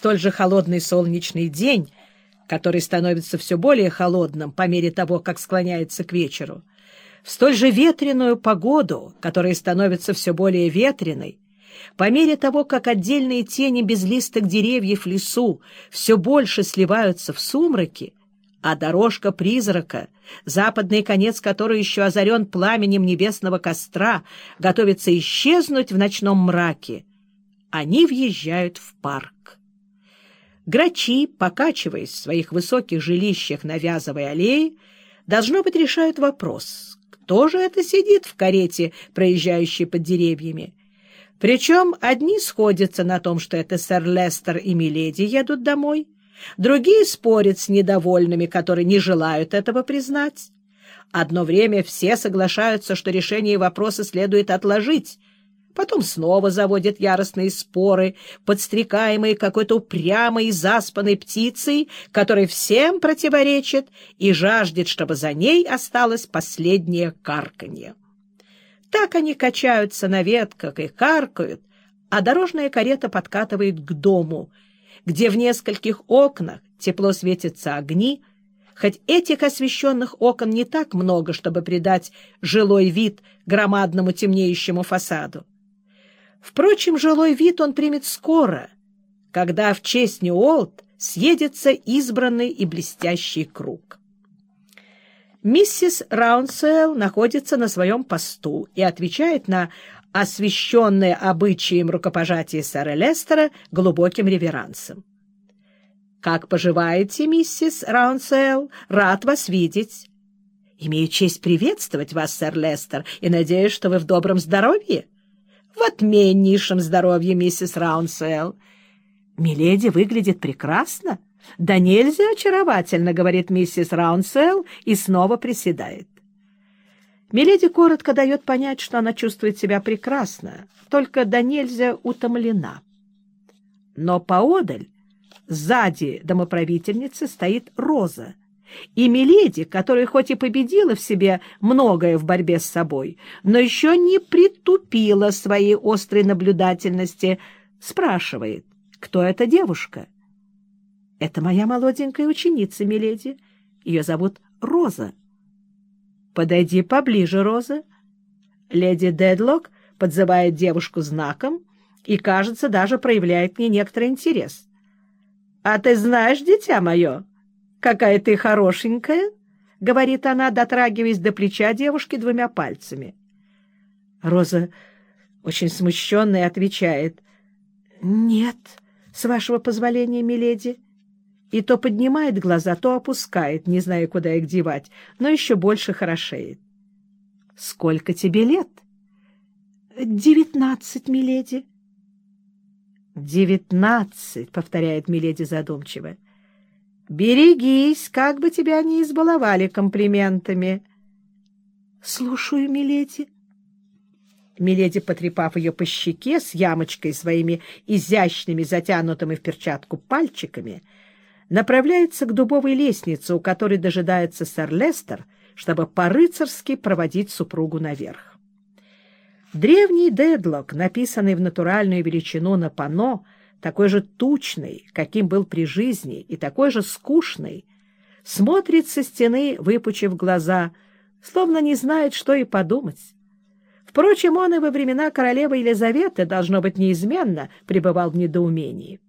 столь же холодный солнечный день, который становится все более холодным по мере того, как склоняется к вечеру, в столь же ветреную погоду, которая становится все более ветреной, по мере того, как отдельные тени безлистых деревьев в лесу все больше сливаются в сумраки, а дорожка призрака, западный конец которой еще озарен пламенем небесного костра, готовится исчезнуть в ночном мраке, они въезжают в парк. Грачи, покачиваясь в своих высоких жилищах на Вязовой аллее, должно быть, решают вопрос, кто же это сидит в карете, проезжающей под деревьями. Причем одни сходятся на том, что это сэр Лестер и Миледи едут домой, другие спорят с недовольными, которые не желают этого признать. Одно время все соглашаются, что решение вопроса следует отложить, Потом снова заводят яростные споры, подстрекаемые какой-то упрямой и заспанной птицей, которая всем противоречит и жаждет, чтобы за ней осталось последнее карканье. Так они качаются на ветках и каркают, а дорожная карета подкатывает к дому, где в нескольких окнах тепло светятся огни, хоть этих освещенных окон не так много, чтобы придать жилой вид громадному темнеющему фасаду. Впрочем, жилой вид он примет скоро, когда в честь Ньюолт съедется избранный и блестящий круг. Миссис Раунсел находится на своем посту и отвечает на освященное обычаем рукопожатие сэра Лестера глубоким реверансом. «Как поживаете, миссис Раунсел? Рад вас видеть!» «Имею честь приветствовать вас, сэр Лестер, и надеюсь, что вы в добром здоровье?» В отменнейшем здоровье, миссис Раунсел. Миледи выглядит прекрасно. Да нельзя очаровательно, говорит миссис Раунсел и снова приседает. Миледи коротко дает понять, что она чувствует себя прекрасно, только да нельзя утомлена. Но поодаль, сзади домоправительницы, стоит Роза, и Миледи, которая хоть и победила в себе многое в борьбе с собой, но еще не притупила своей острой наблюдательности, спрашивает, кто эта девушка? — Это моя молоденькая ученица, Миледи. Ее зовут Роза. — Подойди поближе, Роза. Леди Дедлок подзывает девушку знаком и, кажется, даже проявляет к ней некоторый интерес. — А ты знаешь, дитя мое, какая ты хорошенькая, — говорит она, дотрагиваясь до плеча девушки двумя пальцами. Роза, очень смущенная, отвечает. — Нет, с вашего позволения, миледи. И то поднимает глаза, то опускает, не зная, куда их девать, но еще больше хорошеет. — Сколько тебе лет? — Девятнадцать, миледи. — Девятнадцать, — повторяет миледи задумчиво. — Берегись, как бы тебя не избаловали комплиментами. — Слушаю, миледи. Миледи, потрепав ее по щеке с ямочкой своими изящными, затянутыми в перчатку пальчиками, направляется к дубовой лестнице, у которой дожидается сэр Лестер, чтобы по-рыцарски проводить супругу наверх. Древний дедлок, написанный в натуральную величину на панно, — такой же тучный, каким был при жизни, и такой же скучный, смотрит со стены, выпучив глаза, словно не знает, что и подумать. Впрочем, он и во времена королевы Елизаветы, должно быть, неизменно пребывал в недоумении.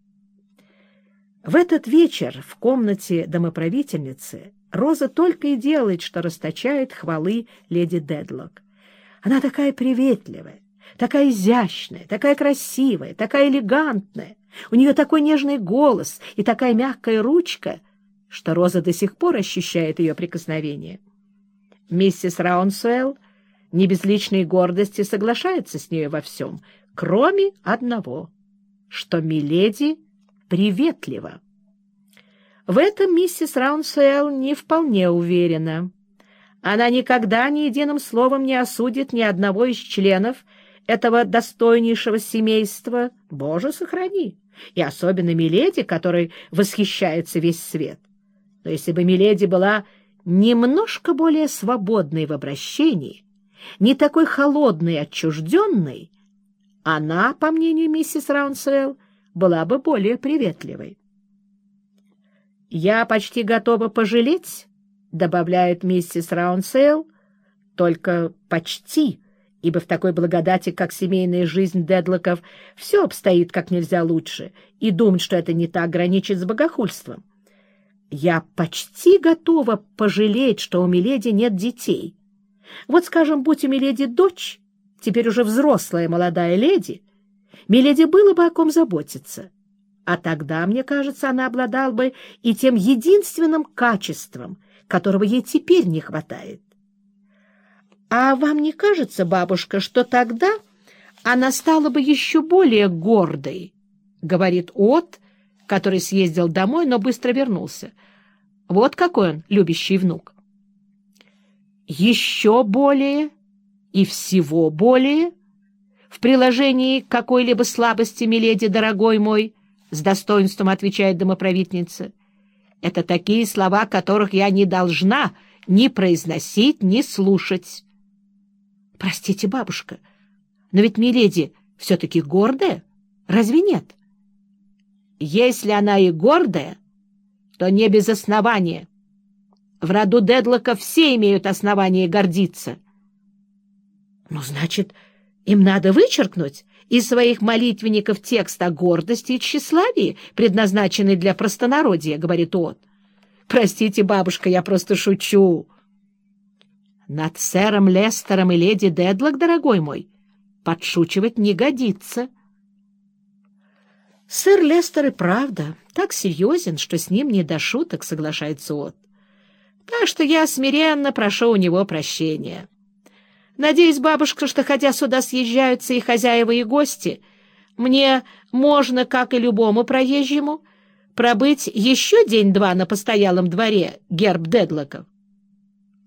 В этот вечер в комнате домоправительницы Роза только и делает, что расточает хвалы леди Дедлок. Она такая приветливая, такая изящная, такая красивая, такая элегантная. У нее такой нежный голос и такая мягкая ручка, что Роза до сих пор ощущает ее прикосновение. Миссис Раунсуэлл не без личной гордости соглашается с ней во всем, кроме одного, что Миледи приветлива. В этом миссис Раунсуэлл не вполне уверена. Она никогда ни единым словом не осудит ни одного из членов этого достойнейшего семейства, Боже, сохрани, и особенно Миледи, которой восхищается весь свет. Но если бы Миледи была немножко более свободной в обращении, не такой холодной и отчужденной, она, по мнению миссис Раунсвелл, была бы более приветливой. «Я почти готова пожалеть», — добавляет миссис Раунсейл, — «только почти, ибо в такой благодати, как семейная жизнь Дедлоков, все обстоит как нельзя лучше, и думать, что это не так, граничит с богохульством. Я почти готова пожалеть, что у Миледи нет детей. Вот, скажем, будь у Миледи дочь, теперь уже взрослая молодая леди, Миледи было бы о ком заботиться. А тогда, мне кажется, она обладала бы и тем единственным качеством, которого ей теперь не хватает. А вам не кажется, бабушка, что тогда она стала бы еще более гордой, — говорит От, который съездил домой, но быстро вернулся. Вот какой он, любящий внук. Еще более и всего более в приложении какой-либо слабости, миледи, дорогой мой, с достоинством отвечает домоправительница. Это такие слова, которых я не должна ни произносить, ни слушать. Простите, бабушка, но ведь миледи все-таки гордая, разве нет? Если она и гордая, то не без основания. В роду Дедлока все имеют основания гордиться. Ну, значит, им надо вычеркнуть из своих молитвенников текст о гордости и тщеславии, предназначенный для простонародья, — говорит он. Простите, бабушка, я просто шучу. Над сэром Лестером и леди Дедлок, дорогой мой, подшучивать не годится. Сэр Лестер и правда так серьезен, что с ним не до шуток, соглашается От. Так что я смиренно прошу у него прощения. Надеюсь, бабушка, что хотя сюда съезжаются и хозяева, и гости, мне можно, как и любому проезжему, пробыть еще день-два на постоялом дворе герб Дедлоков. —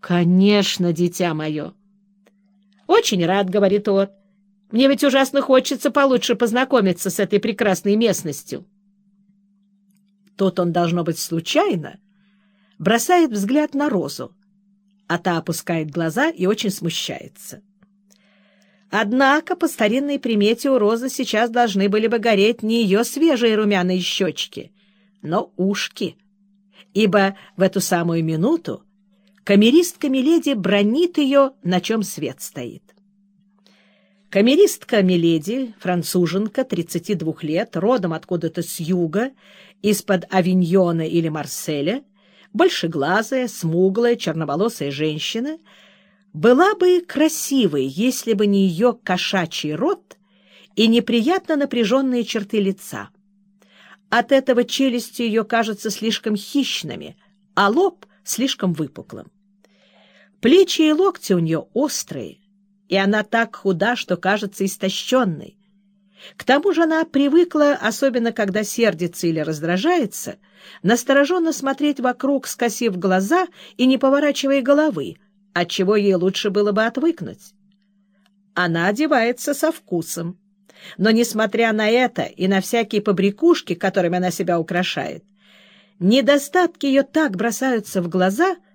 Конечно, дитя мое. — Очень рад, — говорит От. — Мне ведь ужасно хочется получше познакомиться с этой прекрасной местностью. Тут он, должно быть, случайно бросает взгляд на Розу, а та опускает глаза и очень смущается. Однако по старинной примете у Розы сейчас должны были бы гореть не ее свежие румяные щечки, но ушки, ибо в эту самую минуту камеристка Миледи бронит ее, на чем свет стоит. Камеристка Миледи, француженка, 32 лет, родом откуда-то с юга, из-под Авиньона или Марселя, большеглазая, смуглая, черноволосая женщина, была бы красивой, если бы не ее кошачий рот и неприятно напряженные черты лица. От этого челюсти ее кажутся слишком хищными, а лоб слишком выпуклым. Плечи и локти у нее острые, и она так худа, что кажется истощенной. К тому же она привыкла, особенно когда сердится или раздражается, настороженно смотреть вокруг, скосив глаза и не поворачивая головы, отчего ей лучше было бы отвыкнуть. Она одевается со вкусом. Но, несмотря на это и на всякие побрякушки, которыми она себя украшает, недостатки ее так бросаются в глаза —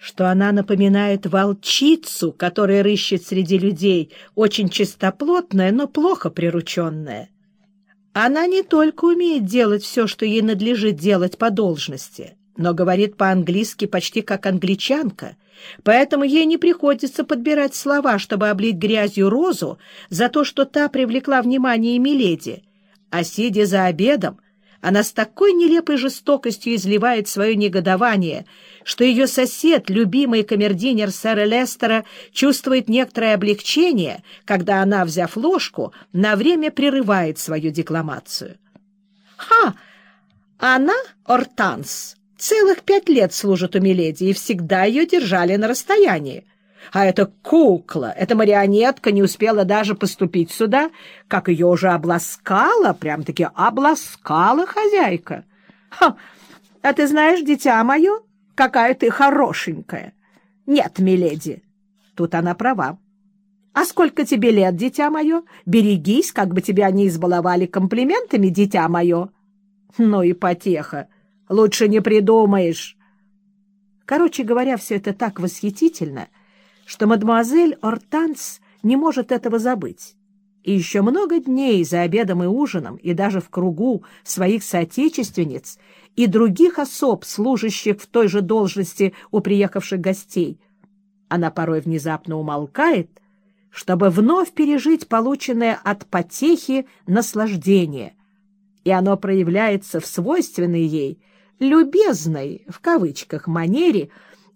что она напоминает волчицу, которая рыщет среди людей, очень чистоплотная, но плохо прирученная. Она не только умеет делать все, что ей надлежит делать по должности, но говорит по-английски почти как англичанка, поэтому ей не приходится подбирать слова, чтобы облить грязью розу за то, что та привлекла внимание Миледи, а, сидя за обедом, она с такой нелепой жестокостью изливает свое негодование, что ее сосед, любимый камердинер сэра Лестера, чувствует некоторое облегчение, когда она, взяв ложку, на время прерывает свою декламацию. «Ха! Она, Ортанс, целых пять лет служит у Миледи, и всегда ее держали на расстоянии. А эта кукла, эта марионетка не успела даже поступить сюда, как ее уже обласкала, прям-таки обласкала хозяйка. Ха! А ты знаешь, дитя мое, какая ты хорошенькая. Нет, миледи, тут она права. А сколько тебе лет, дитя мое? Берегись, как бы тебя не избаловали комплиментами, дитя мое. Ну и потеха. Лучше не придумаешь. Короче говоря, все это так восхитительно — что мадемуазель Ортанс не может этого забыть. И еще много дней за обедом и ужином, и даже в кругу своих соотечественниц и других особ, служащих в той же должности у приехавших гостей, она порой внезапно умолкает, чтобы вновь пережить полученное от потехи наслаждение, и оно проявляется в свойственной ей «любезной» в кавычках манере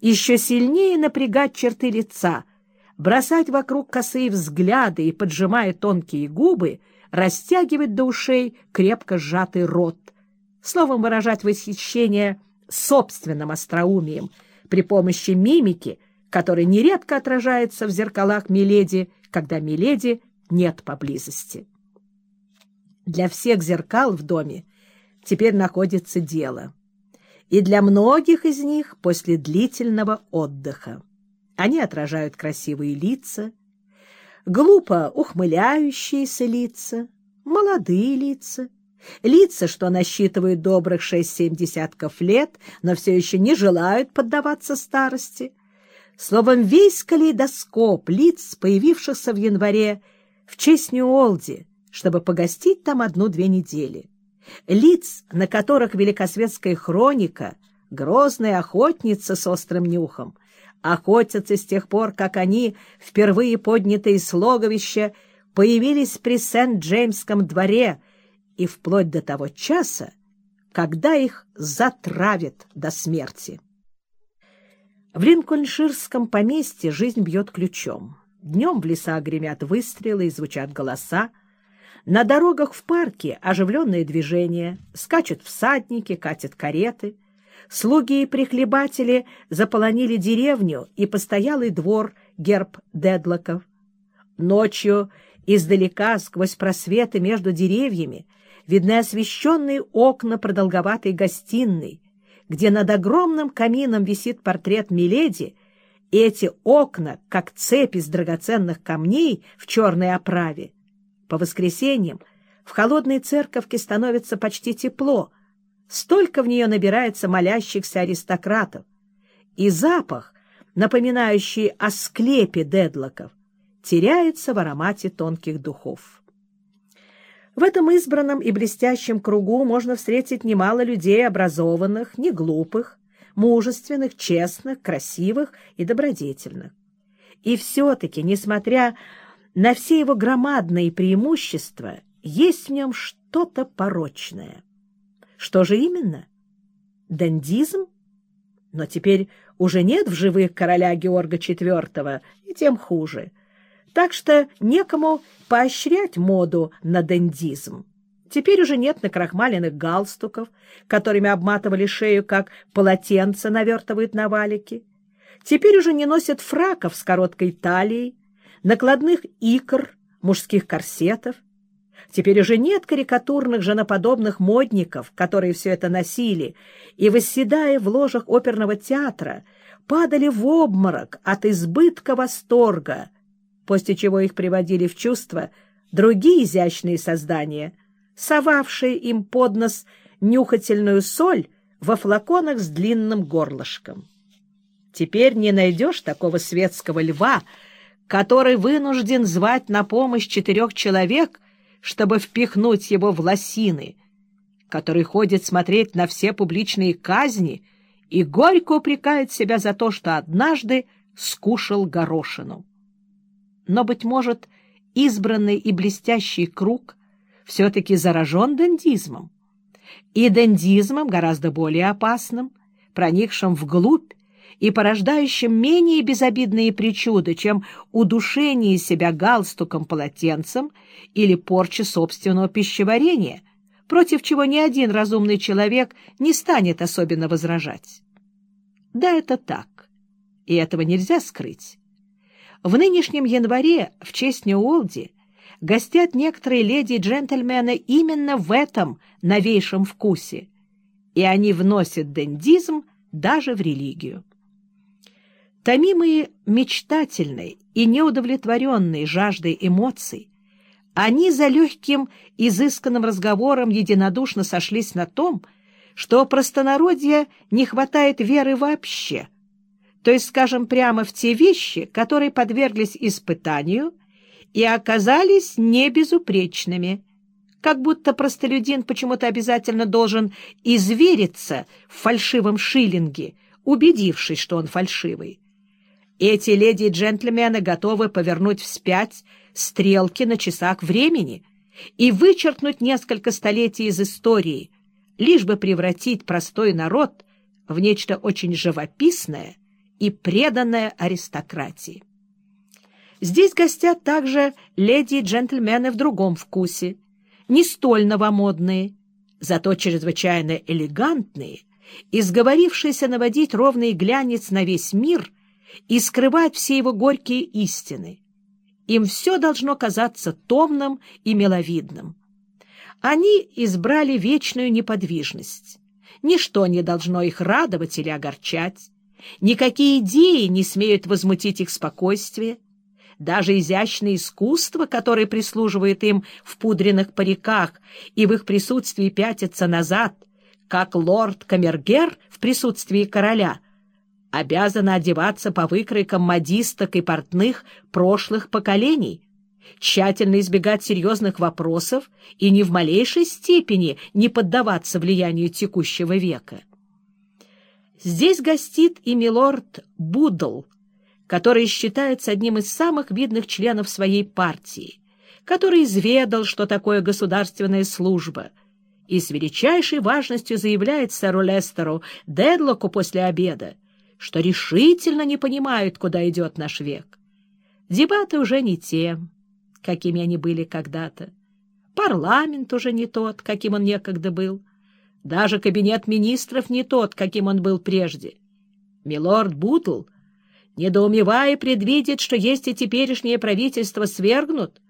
еще сильнее напрягать черты лица — бросать вокруг косые взгляды и, поджимая тонкие губы, растягивать до ушей крепко сжатый рот, словом, выражать восхищение собственным остроумием при помощи мимики, которая нередко отражается в зеркалах Миледи, когда Миледи нет поблизости. Для всех зеркал в доме теперь находится дело, и для многих из них после длительного отдыха. Они отражают красивые лица, глупо ухмыляющиеся лица, молодые лица, лица, что насчитывают добрых шесть-семь десятков лет, но все еще не желают поддаваться старости. Словом, весь калейдоскоп лиц, появившихся в январе в честь Нью-Олди, чтобы погостить там одну-две недели. Лиц, на которых великосветская хроника, грозная охотница с острым нюхом, охотятся с тех пор, как они, впервые поднятые с логовища, появились при Сент-Джеймском дворе и вплоть до того часа, когда их затравят до смерти. В Линкольнширском поместье жизнь бьет ключом. Днем в лесах гремят выстрелы и звучат голоса. На дорогах в парке оживленное движение, скачут всадники, катят кареты — Слуги и прихлебатели заполонили деревню и постоялый двор герб Дедлоков. Ночью издалека, сквозь просветы между деревьями, видны освещенные окна продолговатой гостиной, где над огромным камином висит портрет Миледи, и эти окна, как цепи из драгоценных камней в черной оправе. По воскресеньям в холодной церковке становится почти тепло — Столько в нее набирается молящихся аристократов. И запах, напоминающий о склепе дедлоков, теряется в аромате тонких духов. В этом избранном и блестящем кругу можно встретить немало людей образованных, не глупых, мужественных, честных, красивых и добродетельных. И все-таки, несмотря на все его громадные преимущества, есть в нем что-то порочное. Что же именно? Дендизм? Но теперь уже нет в живых короля Георга IV, и тем хуже. Так что некому поощрять моду на дендизм. Теперь уже нет накрахмаленных галстуков, которыми обматывали шею, как полотенца навертывают на валики. Теперь уже не носят фраков с короткой талией, накладных икр, мужских корсетов. Теперь уже нет карикатурных женоподобных модников, которые все это носили, и, восседая в ложах оперного театра, падали в обморок от избытка восторга, после чего их приводили в чувство другие изящные создания, совавшие им под нос нюхательную соль во флаконах с длинным горлышком. Теперь не найдешь такого светского льва, который вынужден звать на помощь четырех человек, чтобы впихнуть его в лосины, который ходит смотреть на все публичные казни и горько упрекает себя за то, что однажды скушал горошину. Но, быть может, избранный и блестящий круг все-таки заражен дендизмом, и дендизмом гораздо более опасным, проникшим вглубь и порождающим менее безобидные причуды, чем удушение себя галстуком-полотенцем или порча собственного пищеварения, против чего ни один разумный человек не станет особенно возражать. Да, это так, и этого нельзя скрыть. В нынешнем январе в честь Ньюолди гостят некоторые леди и джентльмены именно в этом новейшем вкусе, и они вносят дендизм даже в религию. Томимые мечтательной и неудовлетворенной жаждой эмоций, они за легким, изысканным разговором единодушно сошлись на том, что простонародья не хватает веры вообще, то есть, скажем прямо, в те вещи, которые подверглись испытанию и оказались небезупречными, как будто простолюдин почему-то обязательно должен извериться в фальшивом шиллинге, убедившись, что он фальшивый. Эти леди и джентльмены готовы повернуть вспять стрелки на часах времени и вычеркнуть несколько столетий из истории, лишь бы превратить простой народ в нечто очень живописное и преданное аристократии. Здесь гостят также леди и джентльмены в другом вкусе, не столь новомодные, зато чрезвычайно элегантные, изговорившиеся наводить ровный глянец на весь мир и скрывать все его горькие истины. Им все должно казаться томным и миловидным. Они избрали вечную неподвижность. Ничто не должно их радовать или огорчать. Никакие идеи не смеют возмутить их спокойствие. Даже изящное искусство, которое прислуживает им в пудренных париках и в их присутствии пятится назад, как лорд Камергер в присутствии короля, обязано одеваться по выкройкам модисток и портных прошлых поколений, тщательно избегать серьезных вопросов и ни в малейшей степени не поддаваться влиянию текущего века. Здесь гостит и милорд Будл, который считается одним из самых видных членов своей партии, который изведал, что такое государственная служба, и с величайшей важностью заявляет сэру Лестеру Дедлоку после обеда, что решительно не понимают, куда идет наш век. Дебаты уже не те, какими они были когда-то. Парламент уже не тот, каким он некогда был. Даже кабинет министров не тот, каким он был прежде. Милорд Бутл — недоумевая предвидит, что если теперешнее правительство свергнут,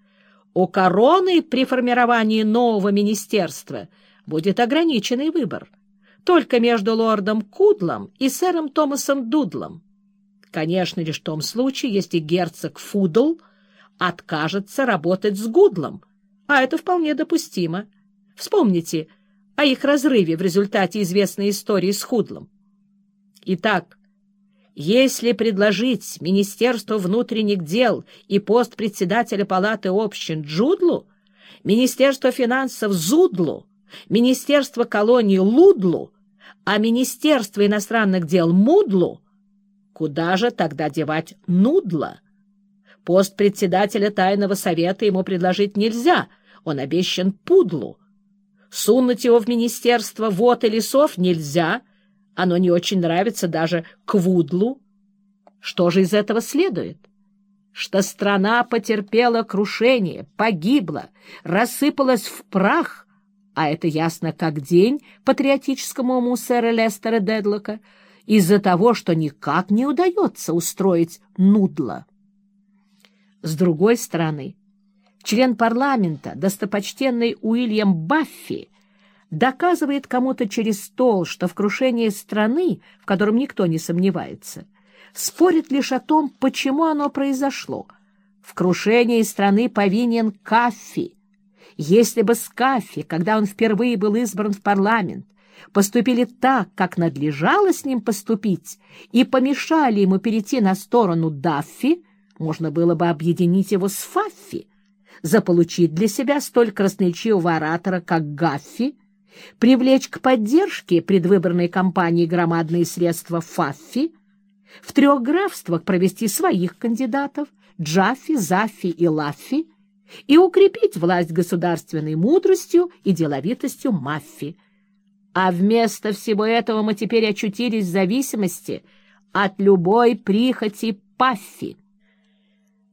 у короны при формировании нового министерства будет ограниченный выбор, только между лордом Кудлом и сэром Томасом Дудлом. Конечно, лишь в том случае, если герцог Фудл откажется работать с Гудлом, а это вполне допустимо. Вспомните о их разрыве в результате известной истории с Худлом. Итак, если предложить Министерству внутренних дел и пост председателя палаты общин Джудлу, Министерство финансов Зудлу, Министерство колонии Лудлу, а Министерство иностранных дел Мудлу, куда же тогда девать Нудла? Пост председателя тайного совета ему предложить нельзя, он обещан Пудлу. Сунуть его в Министерство вод и лесов нельзя — оно не очень нравится даже Квудлу. Что же из этого следует? Что страна потерпела крушение, погибла, рассыпалась в прах, а это ясно как день патриотическому уму сэра Лестера Дедлока, из-за того, что никак не удается устроить нудло. С другой стороны, член парламента, достопочтенный Уильям Баффи, доказывает кому-то через стол, что в крушении страны, в котором никто не сомневается, спорит лишь о том, почему оно произошло. В крушении страны повинен Каффи. Если бы с Каффи, когда он впервые был избран в парламент, поступили так, как надлежало с ним поступить, и помешали ему перейти на сторону Даффи, можно было бы объединить его с Фаффи, заполучить для себя столь красноречивого оратора, как Гаффи, привлечь к поддержке предвыборной кампании громадные средства Фаффи, в трех графствах провести своих кандидатов Джаффи, Заффи и Лаффи и укрепить власть государственной мудростью и деловитостью Маффи. А вместо всего этого мы теперь очутились в зависимости от любой прихоти Паффи.